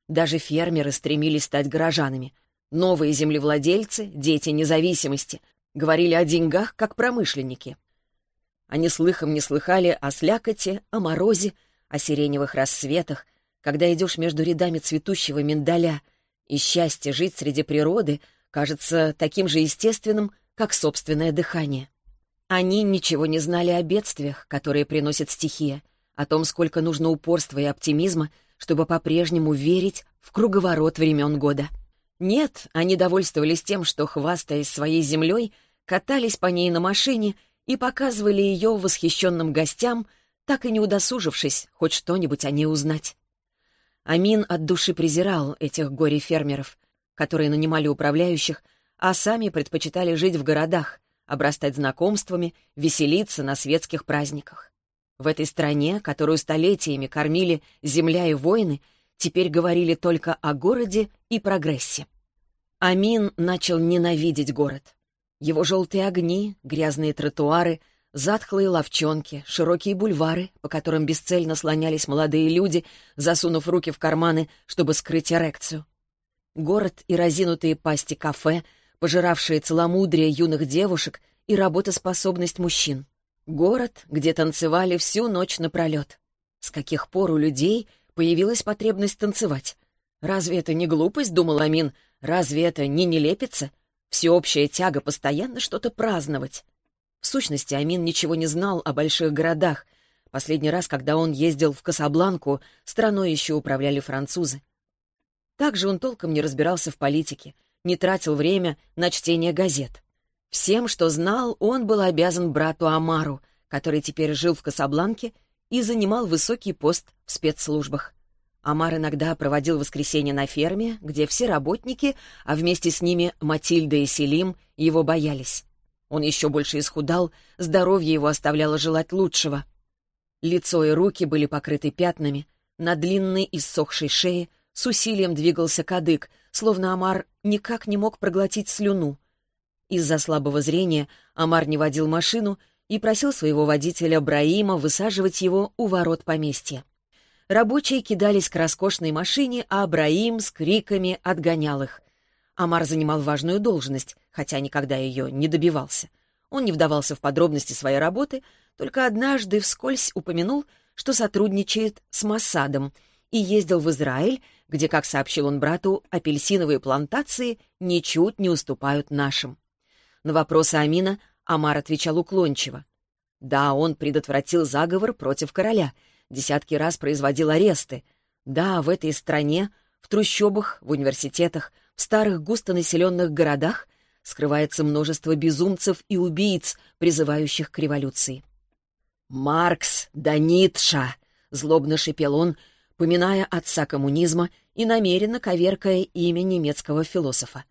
Даже фермеры стремились стать горожанами. Новые землевладельцы, дети независимости, говорили о деньгах, как промышленники. Они слыхом не слыхали о слякоти, о морозе, о сиреневых рассветах, когда идешь между рядами цветущего миндаля, и счастье жить среди природы кажется таким же естественным, как собственное дыхание. Они ничего не знали о бедствиях, которые приносят стихия, о том, сколько нужно упорства и оптимизма, чтобы по-прежнему верить в круговорот времен года. Нет, они довольствовались тем, что, хвастаясь своей землей, катались по ней на машине и показывали ее восхищенным гостям, так и не удосужившись хоть что-нибудь о ней узнать. Амин от души презирал этих горе-фермеров, которые нанимали управляющих, а сами предпочитали жить в городах, обрастать знакомствами, веселиться на светских праздниках. В этой стране, которую столетиями кормили земля и воины, теперь говорили только о городе и прогрессе. Амин начал ненавидеть город. Его желтые огни, грязные тротуары — Затхлые ловчонки, широкие бульвары, по которым бесцельно слонялись молодые люди, засунув руки в карманы, чтобы скрыть эрекцию. Город и разинутые пасти кафе, пожиравшие целомудрие юных девушек и работоспособность мужчин. Город, где танцевали всю ночь напролет. С каких пор у людей появилась потребность танцевать? Разве это не глупость, думал Амин? Разве это не нелепица? Всеобщая тяга постоянно что-то праздновать. В сущности, Амин ничего не знал о больших городах. Последний раз, когда он ездил в Касабланку, страной еще управляли французы. Также он толком не разбирался в политике, не тратил время на чтение газет. Всем, что знал, он был обязан брату Амару, который теперь жил в Касабланке и занимал высокий пост в спецслужбах. Амар иногда проводил воскресенье на ферме, где все работники, а вместе с ними Матильда и Селим, его боялись. Он еще больше исхудал, здоровье его оставляло желать лучшего. Лицо и руки были покрыты пятнами, на длинной иссохшей шее с усилием двигался кадык, словно Амар никак не мог проглотить слюну. Из-за слабого зрения Амар не водил машину и просил своего водителя Браима высаживать его у ворот поместья. Рабочие кидались к роскошной машине, а Браим с криками отгонял их. Амар занимал важную должность, хотя никогда ее не добивался. Он не вдавался в подробности своей работы, только однажды вскользь упомянул, что сотрудничает с Массадом и ездил в Израиль, где, как сообщил он брату, апельсиновые плантации ничуть не уступают нашим. На вопросы Амина Амар отвечал уклончиво. Да, он предотвратил заговор против короля, десятки раз производил аресты. Да, в этой стране, в трущобах, в университетах, в старых густонаселенных городах скрывается множество безумцев и убийц, призывающих к революции. «Маркс да Ницша!» — злобно шипел он, поминая отца коммунизма и намеренно коверкая имя немецкого философа.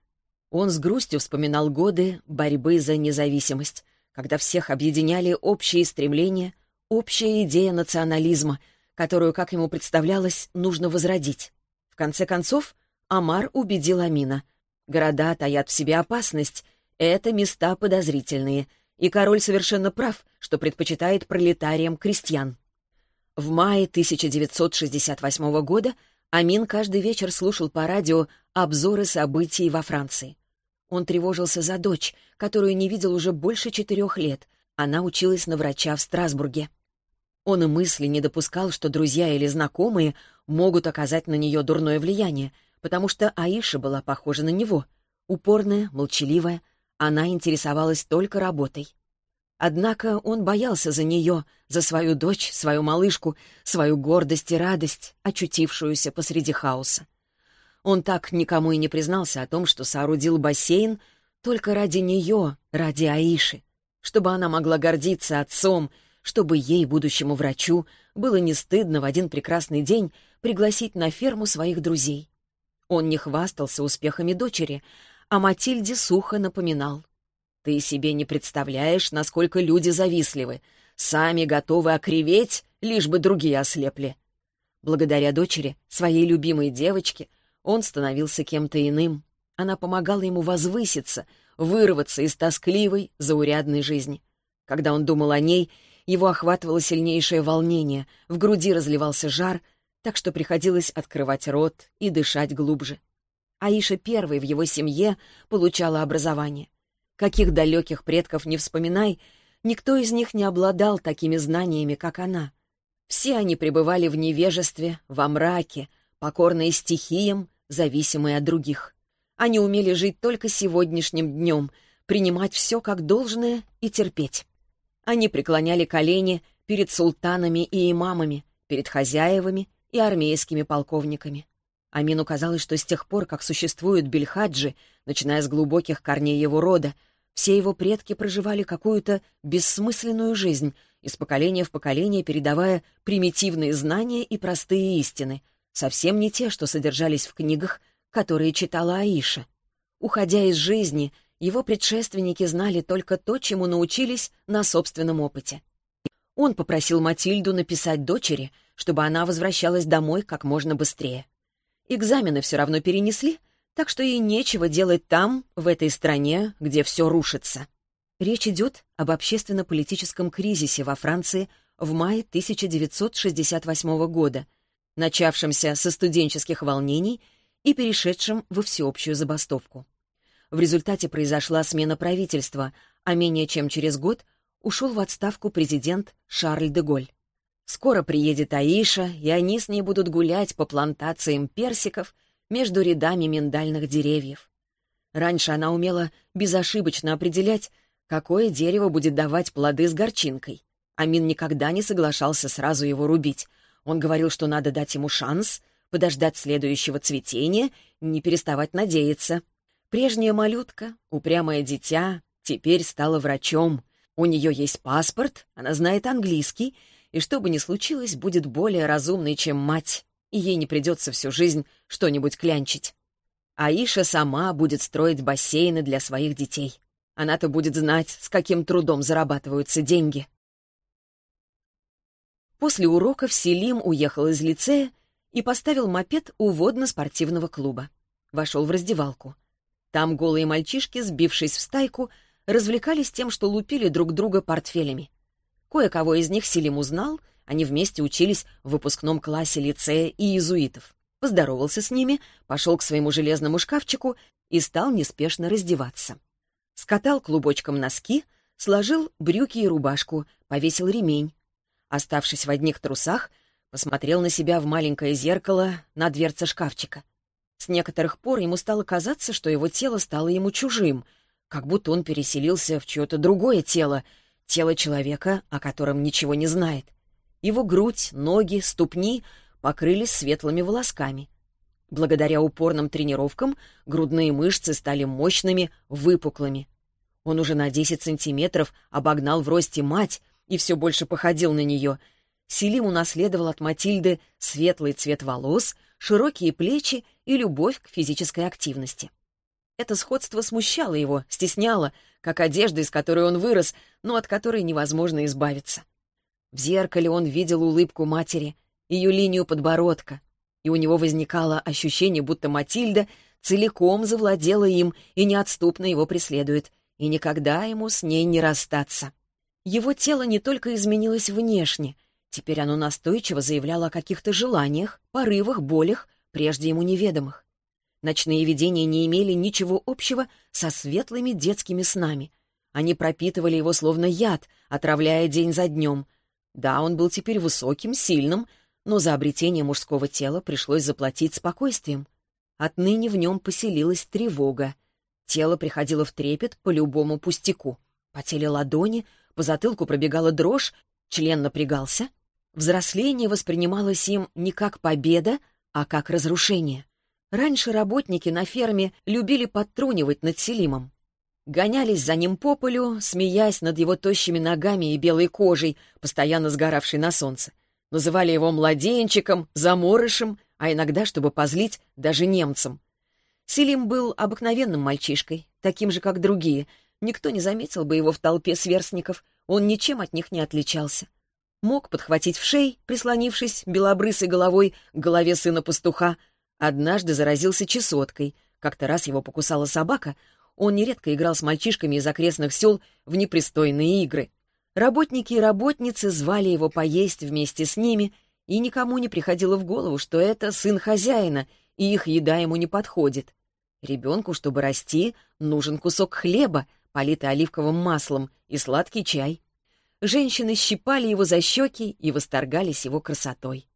Он с грустью вспоминал годы борьбы за независимость, когда всех объединяли общие стремления, общая идея национализма, которую, как ему представлялось, нужно возродить. В конце концов, Амар убедил Амина. Города таят в себе опасность. Это места подозрительные. И король совершенно прав, что предпочитает пролетариям крестьян. В мае 1968 года Амин каждый вечер слушал по радио обзоры событий во Франции. Он тревожился за дочь, которую не видел уже больше четырех лет. Она училась на врача в Страсбурге. Он и мысли не допускал, что друзья или знакомые могут оказать на нее дурное влияние, потому что Аиша была похожа на него. Упорная, молчаливая, она интересовалась только работой. Однако он боялся за нее, за свою дочь, свою малышку, свою гордость и радость, очутившуюся посреди хаоса. Он так никому и не признался о том, что соорудил бассейн только ради нее, ради Аиши, чтобы она могла гордиться отцом, чтобы ей, будущему врачу, было не стыдно в один прекрасный день пригласить на ферму своих друзей. Он не хвастался успехами дочери, а Матильде сухо напоминал. Ты себе не представляешь, насколько люди завистливы. Сами готовы окреветь, лишь бы другие ослепли. Благодаря дочери, своей любимой девочке, он становился кем-то иным. Она помогала ему возвыситься, вырваться из тоскливой, заурядной жизни. Когда он думал о ней, его охватывало сильнейшее волнение, в груди разливался жар, так что приходилось открывать рот и дышать глубже. Аиша первой в его семье получала образование. Каких далеких предков не вспоминай, никто из них не обладал такими знаниями, как она. Все они пребывали в невежестве, во мраке, покорные стихиям, зависимые от других. Они умели жить только сегодняшним днем, принимать все как должное и терпеть. Они преклоняли колени перед султанами и имамами, перед хозяевами и армейскими полковниками. Амину казалось, что с тех пор, как существуют бельхаджи, начиная с глубоких корней его рода, все его предки проживали какую-то бессмысленную жизнь, из поколения в поколение передавая примитивные знания и простые истины, совсем не те, что содержались в книгах, которые читала Аиша. Уходя из жизни, его предшественники знали только то, чему научились на собственном опыте. Он попросил Матильду написать дочери, чтобы она возвращалась домой как можно быстрее. Экзамены все равно перенесли, так что ей нечего делать там, в этой стране, где все рушится. Речь идет об общественно-политическом кризисе во Франции в мае 1968 года, начавшемся со студенческих волнений и перешедшем во всеобщую забастовку. В результате произошла смена правительства, а менее чем через год ушел в отставку президент Шарль де Голь. Скоро приедет Аиша, и они с ней будут гулять по плантациям персиков между рядами миндальных деревьев. Раньше она умела безошибочно определять, какое дерево будет давать плоды с горчинкой. Амин никогда не соглашался сразу его рубить. Он говорил, что надо дать ему шанс, подождать следующего цветения, не переставать надеяться. Прежняя малютка, упрямое дитя, теперь стала врачом. У нее есть паспорт, она знает английский — и что бы ни случилось, будет более разумной, чем мать, и ей не придется всю жизнь что-нибудь клянчить. Аиша сама будет строить бассейны для своих детей. Она-то будет знать, с каким трудом зарабатываются деньги. После уроков Селим уехал из лицея и поставил мопед у водно-спортивного клуба. Вошел в раздевалку. Там голые мальчишки, сбившись в стайку, развлекались тем, что лупили друг друга портфелями. Кое-кого из них Селим узнал, они вместе учились в выпускном классе лицея и иезуитов. Поздоровался с ними, пошел к своему железному шкафчику и стал неспешно раздеваться. Скатал клубочком носки, сложил брюки и рубашку, повесил ремень. Оставшись в одних трусах, посмотрел на себя в маленькое зеркало на дверце шкафчика. С некоторых пор ему стало казаться, что его тело стало ему чужим, как будто он переселился в чье-то другое тело — Тело человека, о котором ничего не знает. Его грудь, ноги, ступни покрылись светлыми волосками. Благодаря упорным тренировкам грудные мышцы стали мощными, выпуклыми. Он уже на 10 сантиметров обогнал в росте мать и все больше походил на нее. Селим унаследовал от Матильды светлый цвет волос, широкие плечи и любовь к физической активности. Это сходство смущало его, стесняло, как одежда, из которой он вырос, но от которой невозможно избавиться. В зеркале он видел улыбку матери, ее линию подбородка, и у него возникало ощущение, будто Матильда целиком завладела им и неотступно его преследует, и никогда ему с ней не расстаться. Его тело не только изменилось внешне, теперь оно настойчиво заявляло о каких-то желаниях, порывах, болях, прежде ему неведомых. Ночные видения не имели ничего общего со светлыми детскими снами. Они пропитывали его словно яд, отравляя день за днем. Да, он был теперь высоким, сильным, но за обретение мужского тела пришлось заплатить спокойствием. Отныне в нем поселилась тревога. Тело приходило в трепет по любому пустяку. Потели ладони, по затылку пробегала дрожь, член напрягался. Взросление воспринималось им не как победа, а как разрушение. Раньше работники на ферме любили подтрунивать над Селимом. Гонялись за ним по полю, смеясь над его тощими ногами и белой кожей, постоянно сгоравшей на солнце. Называли его младенчиком, заморышем, а иногда, чтобы позлить, даже немцам. Селим был обыкновенным мальчишкой, таким же, как другие, Никто не заметил бы его в толпе сверстников, он ничем от них не отличался. Мог подхватить в шей, прислонившись белобрысой головой к голове сына пастуха. Однажды заразился чесоткой. Как-то раз его покусала собака. Он нередко играл с мальчишками из окрестных сел в непристойные игры. Работники и работницы звали его поесть вместе с ними, и никому не приходило в голову, что это сын хозяина, и их еда ему не подходит. Ребенку, чтобы расти, нужен кусок хлеба, политый оливковым маслом, и сладкий чай. Женщины щипали его за щеки и восторгались его красотой.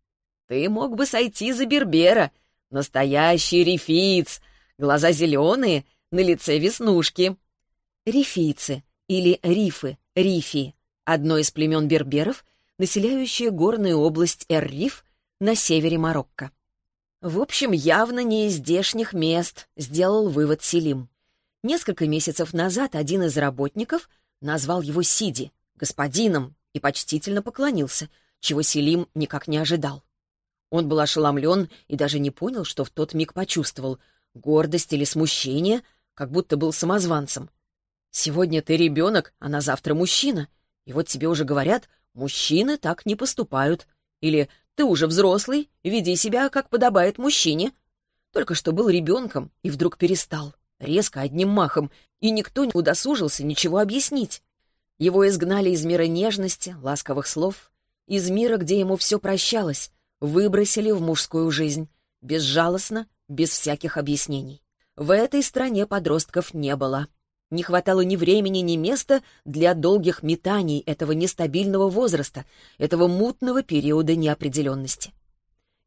«Ты мог бы сойти за Бербера. Настоящий рифиц. Глаза зеленые, на лице веснушки». Рифийцы или рифы, рифи — одно из племен берберов, населяющее горную область Эр-Риф на севере Марокко. В общем, явно не из здешних мест, сделал вывод Селим. Несколько месяцев назад один из работников назвал его Сиди, господином, и почтительно поклонился, чего Селим никак не ожидал. Он был ошеломлен и даже не понял, что в тот миг почувствовал — гордость или смущение, как будто был самозванцем. «Сегодня ты ребенок, а на завтра мужчина. И вот тебе уже говорят, мужчины так не поступают. Или ты уже взрослый, веди себя, как подобает мужчине. Только что был ребенком и вдруг перестал, резко, одним махом, и никто не удосужился ничего объяснить. Его изгнали из мира нежности, ласковых слов, из мира, где ему все прощалось, выбросили в мужскую жизнь, безжалостно, без всяких объяснений. В этой стране подростков не было. Не хватало ни времени, ни места для долгих метаний этого нестабильного возраста, этого мутного периода неопределенности.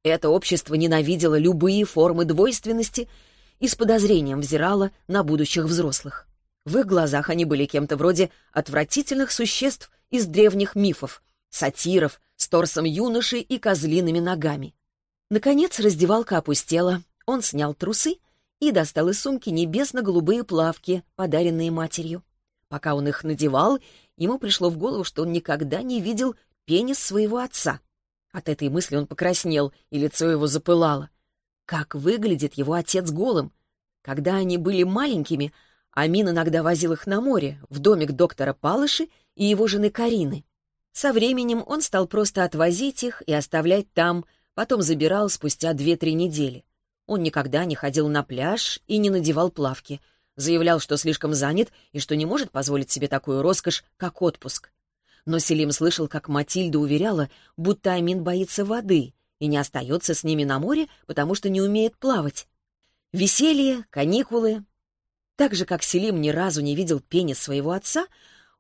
Это общество ненавидело любые формы двойственности и с подозрением взирало на будущих взрослых. В их глазах они были кем-то вроде отвратительных существ из древних мифов, сатиров с торсом юноши и козлиными ногами. Наконец раздевалка опустела, он снял трусы — и достал из сумки небесно-голубые плавки, подаренные матерью. Пока он их надевал, ему пришло в голову, что он никогда не видел пенис своего отца. От этой мысли он покраснел, и лицо его запылало. Как выглядит его отец голым? Когда они были маленькими, Амин иногда возил их на море, в домик доктора Палыши и его жены Карины. Со временем он стал просто отвозить их и оставлять там, потом забирал спустя две-три недели. Он никогда не ходил на пляж и не надевал плавки. Заявлял, что слишком занят и что не может позволить себе такую роскошь, как отпуск. Но Селим слышал, как Матильда уверяла, будто Амин боится воды и не остается с ними на море, потому что не умеет плавать. Веселье, каникулы. Так же, как Селим ни разу не видел пенис своего отца,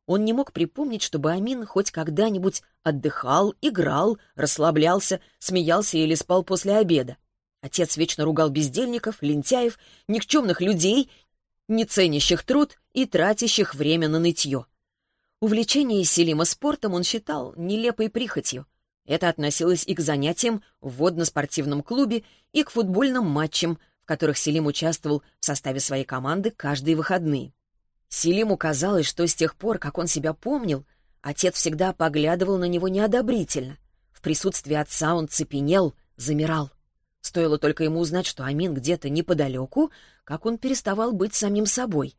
он не мог припомнить, чтобы Амин хоть когда-нибудь отдыхал, играл, расслаблялся, смеялся или спал после обеда. Отец вечно ругал бездельников, лентяев, никчемных людей, не ценящих труд и тратящих время на нытье. Увлечение Селима спортом он считал нелепой прихотью. Это относилось и к занятиям в водно-спортивном клубе, и к футбольным матчам, в которых Селим участвовал в составе своей команды каждые выходные. Селиму казалось, что с тех пор, как он себя помнил, отец всегда поглядывал на него неодобрительно. В присутствии отца он цепенел, замирал. Стоило только ему узнать, что Амин где-то неподалеку, как он переставал быть самим собой.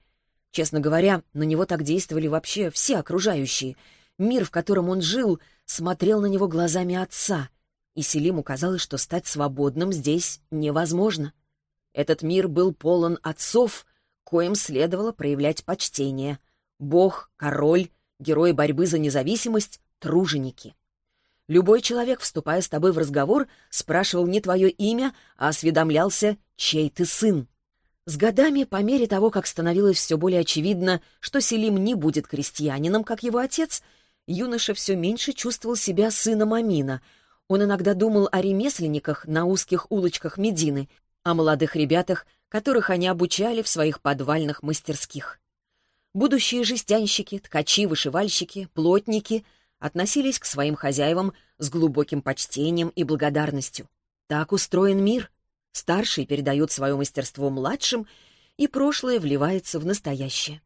Честно говоря, на него так действовали вообще все окружающие. Мир, в котором он жил, смотрел на него глазами отца, и Селиму казалось, что стать свободным здесь невозможно. Этот мир был полон отцов, коим следовало проявлять почтение. Бог, король, герои борьбы за независимость, труженики. Любой человек, вступая с тобой в разговор, спрашивал не твое имя, а осведомлялся, чей ты сын. С годами, по мере того, как становилось все более очевидно, что Селим не будет крестьянином, как его отец, юноша все меньше чувствовал себя сыном Амина. Он иногда думал о ремесленниках на узких улочках Медины, о молодых ребятах, которых они обучали в своих подвальных мастерских. Будущие жестянщики, ткачи, вышивальщики, плотники — относились к своим хозяевам с глубоким почтением и благодарностью. Так устроен мир. Старшие передают свое мастерство младшим, и прошлое вливается в настоящее.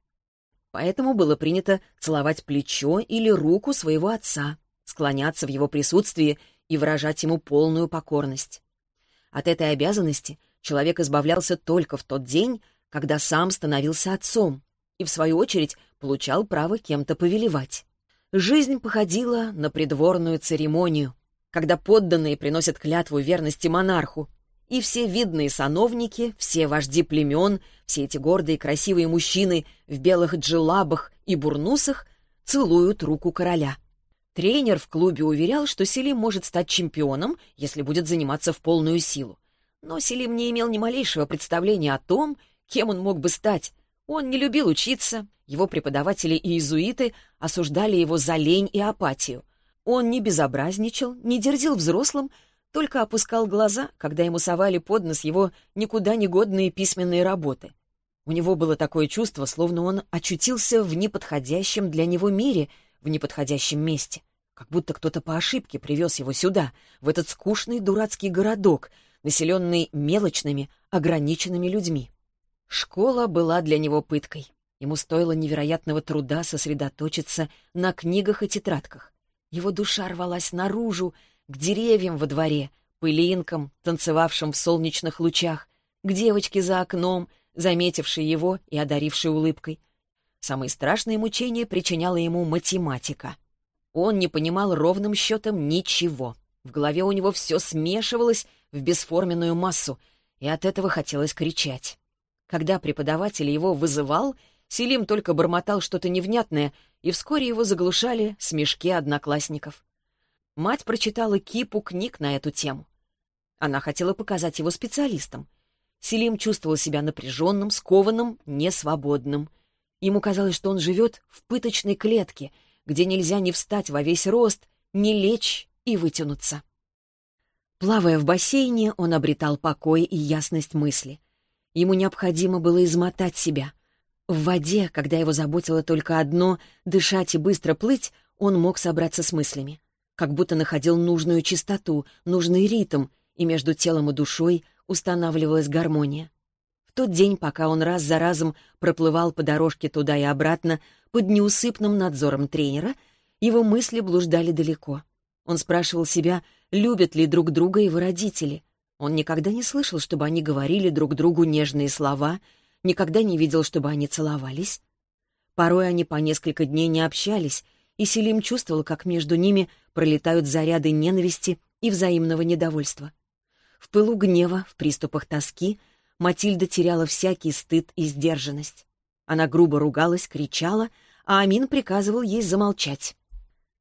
Поэтому было принято целовать плечо или руку своего отца, склоняться в его присутствии и выражать ему полную покорность. От этой обязанности человек избавлялся только в тот день, когда сам становился отцом. и, в свою очередь, получал право кем-то повелевать. Жизнь походила на придворную церемонию, когда подданные приносят клятву верности монарху, и все видные сановники, все вожди племен, все эти гордые красивые мужчины в белых джилабах и бурнусах целуют руку короля. Тренер в клубе уверял, что Селим может стать чемпионом, если будет заниматься в полную силу. Но Селим не имел ни малейшего представления о том, кем он мог бы стать. Он не любил учиться, его преподаватели и иезуиты осуждали его за лень и апатию. Он не безобразничал, не дерзил взрослым, только опускал глаза, когда ему совали под нос его никуда не годные письменные работы. У него было такое чувство, словно он очутился в неподходящем для него мире, в неподходящем месте. Как будто кто-то по ошибке привез его сюда, в этот скучный дурацкий городок, населенный мелочными, ограниченными людьми. Школа была для него пыткой. Ему стоило невероятного труда сосредоточиться на книгах и тетрадках. Его душа рвалась наружу, к деревьям во дворе, пылинкам, танцевавшим в солнечных лучах, к девочке за окном, заметившей его и одарившей улыбкой. Самые страшные мучения причиняла ему математика. Он не понимал ровным счетом ничего. В голове у него все смешивалось в бесформенную массу, и от этого хотелось кричать. Когда преподаватель его вызывал, Селим только бормотал что-то невнятное, и вскоре его заглушали смешки одноклассников. Мать прочитала кипу книг на эту тему. Она хотела показать его специалистом. Селим чувствовал себя напряженным, скованным, несвободным. Ему казалось, что он живет в пыточной клетке, где нельзя ни встать во весь рост, ни лечь и вытянуться. Плавая в бассейне, он обретал покой и ясность мысли. Ему необходимо было измотать себя. В воде, когда его заботило только одно — дышать и быстро плыть, он мог собраться с мыслями как будто находил нужную чистоту, нужный ритм, и между телом и душой устанавливалась гармония. Тот день, пока он раз за разом проплывал по дорожке туда и обратно под неусыпным надзором тренера, его мысли блуждали далеко. Он спрашивал себя, любят ли друг друга его родители. Он никогда не слышал, чтобы они говорили друг другу нежные слова, никогда не видел, чтобы они целовались. Порой они по несколько дней не общались, и Селим чувствовал, как между ними пролетают заряды ненависти и взаимного недовольства. В пылу гнева, в приступах тоски Матильда теряла всякий стыд и сдержанность. Она грубо ругалась, кричала, а Амин приказывал ей замолчать.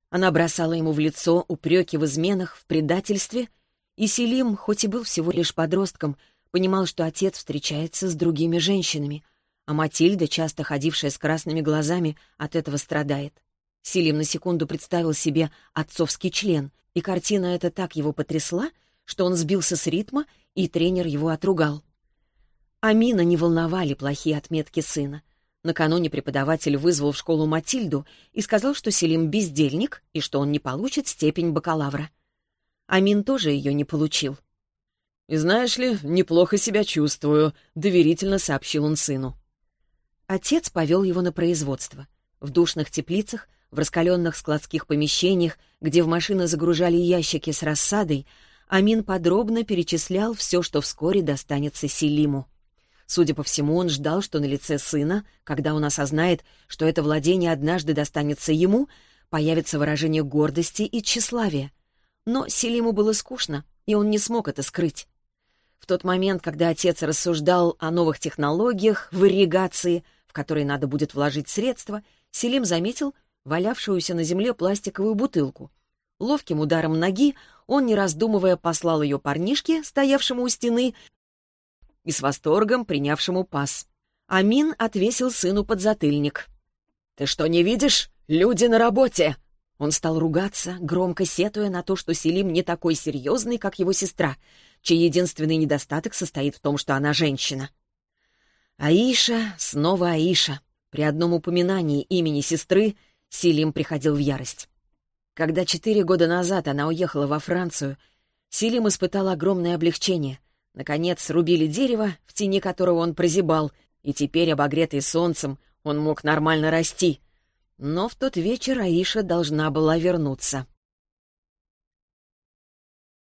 Она бросала ему в лицо упреки в изменах, в предательстве, и Селим, хоть и был всего лишь подростком, понимал, что отец встречается с другими женщинами, а Матильда, часто ходившая с красными глазами, от этого страдает. Силим на секунду представил себе отцовский член, и картина эта так его потрясла, что он сбился с ритма, и тренер его отругал. Амина не волновали плохие отметки сына. Накануне преподаватель вызвал в школу Матильду и сказал, что Селим бездельник и что он не получит степень бакалавра. Амин тоже ее не получил. «И знаешь ли, неплохо себя чувствую», — доверительно сообщил он сыну. Отец повел его на производство. В душных теплицах в раскаленных складских помещениях, где в машины загружали ящики с рассадой, Амин подробно перечислял все, что вскоре достанется Селиму. Судя по всему, он ждал, что на лице сына, когда он осознает, что это владение однажды достанется ему, появится выражение гордости и тщеславия. Но Селиму было скучно, и он не смог это скрыть. В тот момент, когда отец рассуждал о новых технологиях в ирригации, в которые надо будет вложить средства, Селим заметил, валявшуюся на земле пластиковую бутылку. Ловким ударом ноги он, не раздумывая, послал ее парнишке, стоявшему у стены, и с восторгом принявшему пас. Амин отвесил сыну подзатыльник. «Ты что, не видишь? Люди на работе!» Он стал ругаться, громко сетуя на то, что Селим не такой серьезный, как его сестра, чей единственный недостаток состоит в том, что она женщина. Аиша, снова Аиша. При одном упоминании имени сестры Силим приходил в ярость. Когда четыре года назад она уехала во Францию, Силим испытал огромное облегчение. Наконец срубили дерево, в тени которого он прозябал, и теперь, обогретый солнцем, он мог нормально расти. Но в тот вечер Аиша должна была вернуться.